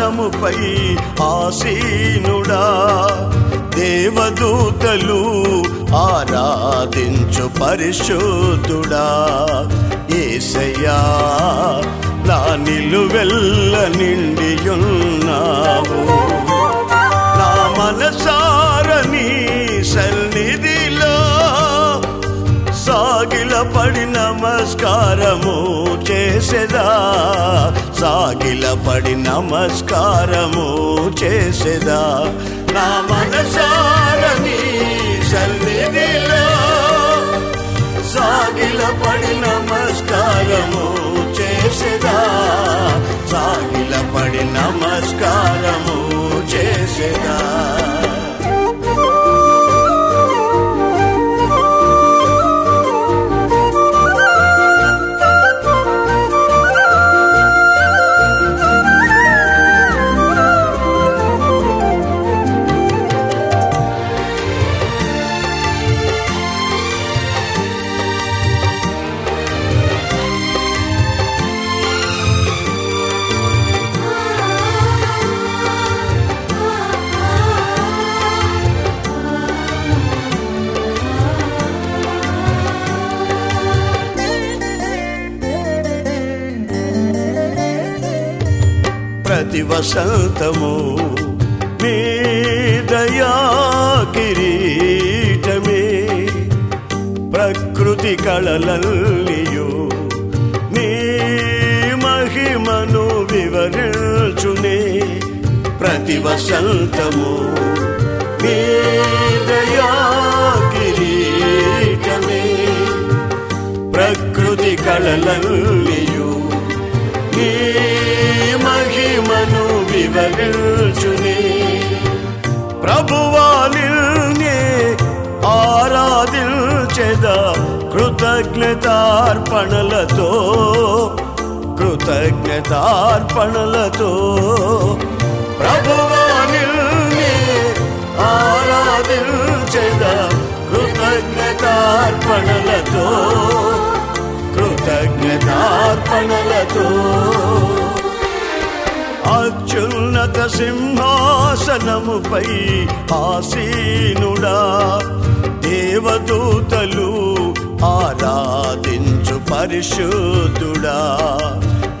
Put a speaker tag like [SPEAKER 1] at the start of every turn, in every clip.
[SPEAKER 1] అత్యున్నత సింహాసనముపై ఆసీనుడా. దేవదూతలు ఆరాధించు పరిశుద్ధుడా. ఏసయ్యా నా నిలువెల్ల నిండియున్నావు. నమస్కారము చేసేదా? సాగిల పడి నమస్కారము చేసేదా? నా మనసారని ప్రతి వసంతము నీ దయా కిరీటమే. ప్రకృతి కళలల్లియు నీ మహిమను వివరించునే. ప్రతి వసంతము మీ దయా కిరీటమే. ప్రకృతి కళలల్లియు నీ మహిమను వివరించునే ప్రభువానిల్నే ఆరాధించెదా కృతజ్ఞతార్పణలతో కృతజ్ఞతార్పణలతో. ప్రభువానిల్నే ఆరాధించెదా కృతజ్ఞతార్పణలతో కృతజ్ఞతార్పణలతో. అత్యున్నత సింహాసనముపై ఆసీనుడా. దేవదూతలు ఆరాధించు పరిశుద్ధుడా.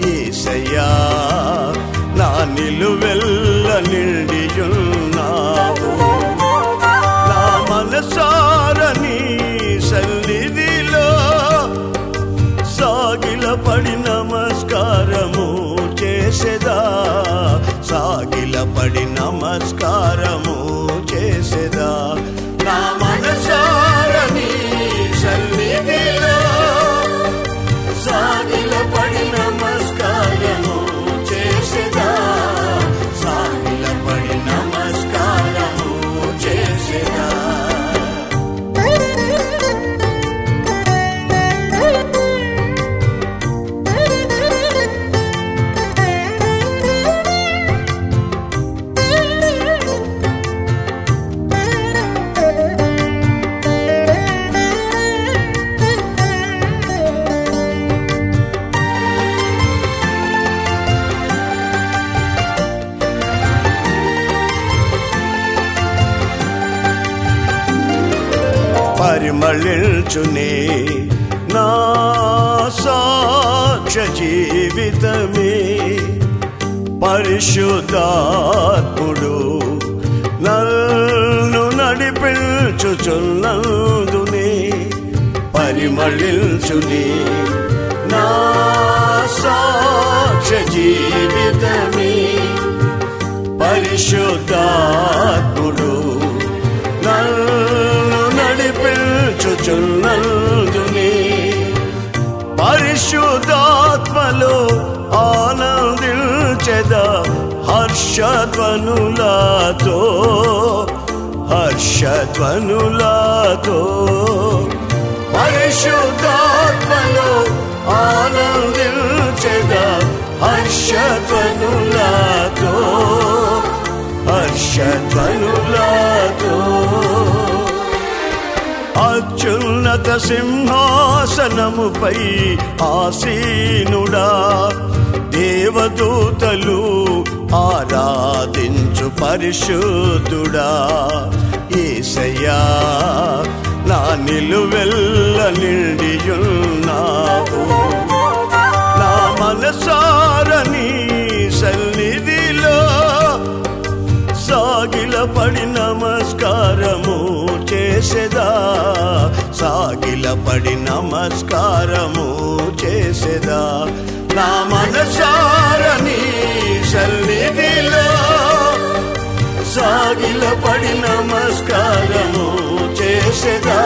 [SPEAKER 1] ఏసయ్యా నా నిలువెల్ల నిండియున్నావు. సాగిల పడి నమస్కారము. పరిమళించునే నా సాక్ష జీవితమే. పరిశుద్ధాత్ముడు నన్ను నడిపించుచున్నందునే పరిమళించునే నా సాక్ష జీవితమే. పరిశుద్ధాత్ముడు హర్షధ్వనులాతో హర్షధ్వనులాతో. పరిశుద్ధాత్మను ఆనందించద హర్షధ్వనులాతో హర్షధ్వనులాతో. అత్యున్నత సింహాసనముపై ఆసీనుడా దేవదూతలు ఆరాధించు పరిశుద్ధుడా. ఏసయ్యా నా నిలువెల్ల నిండియున్నావు. నా మనసారని సన్నిధిలో సాగిల పడి నమస్కారము చేసేదా. సాగిల పడి నమస్కారము చేసేదా. నా మనసారని పడి నమస్కారము చేసేదా?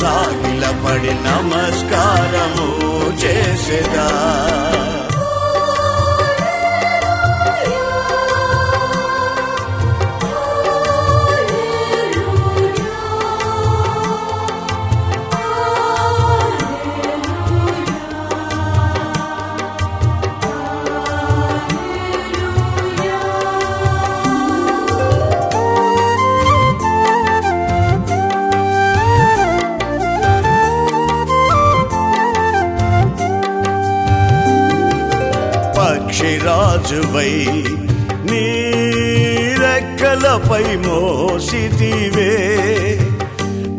[SPEAKER 1] సాగిల పడి నమస్కారము చేసేదా? పక్షిరాజువై నీరెక్కలపై మోసితివే.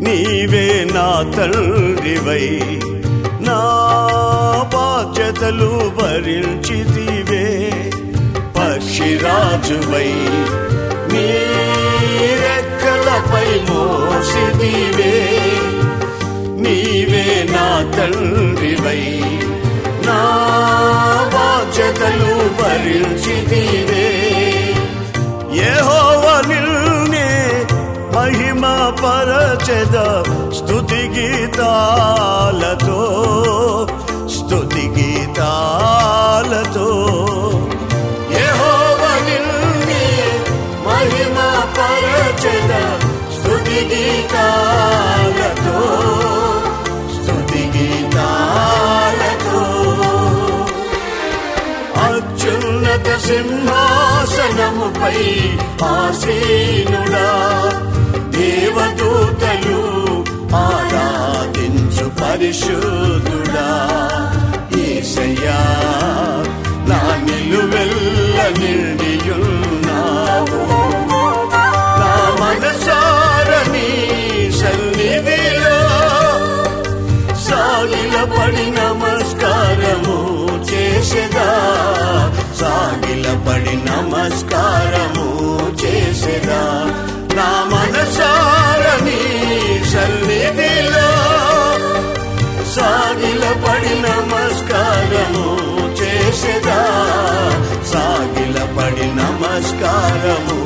[SPEAKER 1] నీవే నా తండ్రివై నా బాధ్యతలు భరించితివే. పక్షిరాజువై నీరెక్కలపై మోసితివే. నీవే నా తండ్రివై నా బాధ్యతలు భరించితివే యెహోవ నిన్నే మహిమ పరచద స్తుతి గీతాలతో. స్తుతి గీతా పై ఆసీనుడా దేవదూతలు ఆరాధించు పరిశుద్ధుడా. ఈసయ్యా నా నిలువెల్ల నిండియున్నావు. నా మనసారని సన్నిధిలో సాగిల పడి నమస్కారము నిలబడి నమస్కారము చేసేదా? నా మనసారని సన్నిధిలో సాగిలపడి నమస్కారము చేసేదా? సాగిలపడి నమస్కారము